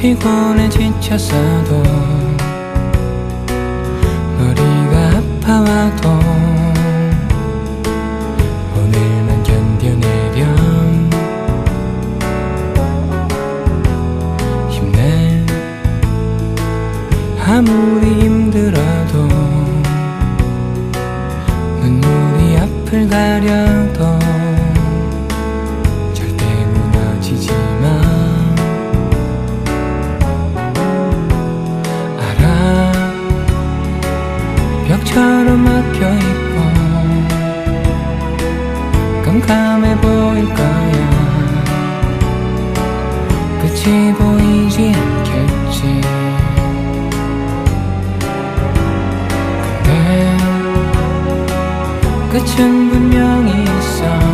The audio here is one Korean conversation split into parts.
피곤해 지쳤어도 머리가 아파와도 오늘만 견뎌내렴. 힘내. 아무리 힘들어도 눈물이 앞을 가려도 깜깜해 보일 거야. 끝이 보이지 않겠지. 근데 끝은 분명히 있어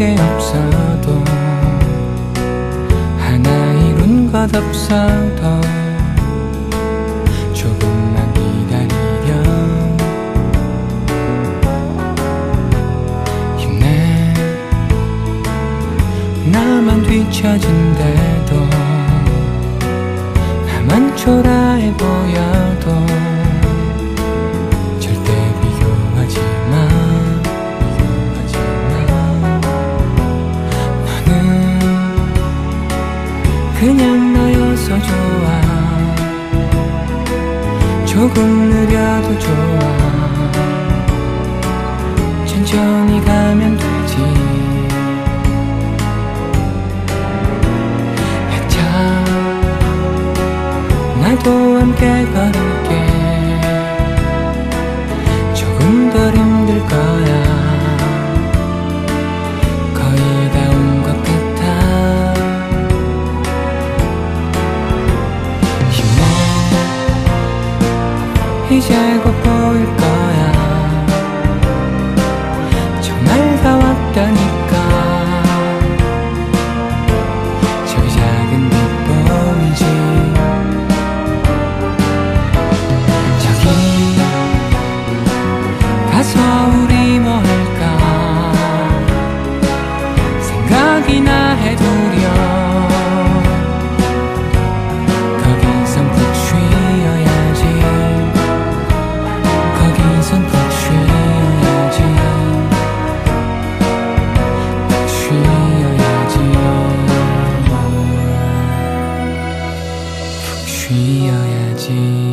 게 없어도 하나 이룬 것 없어도 뒤처진대도 나만 초라해 보여도 절대 비교하지 마 비교하지 마 너는 그냥 너여서 좋아. 조금 느려도 좋아 함께 걸을게. 조금 덜 거기선 푹 쉬어야지 푹 쉬어야지 푹 쉬어야지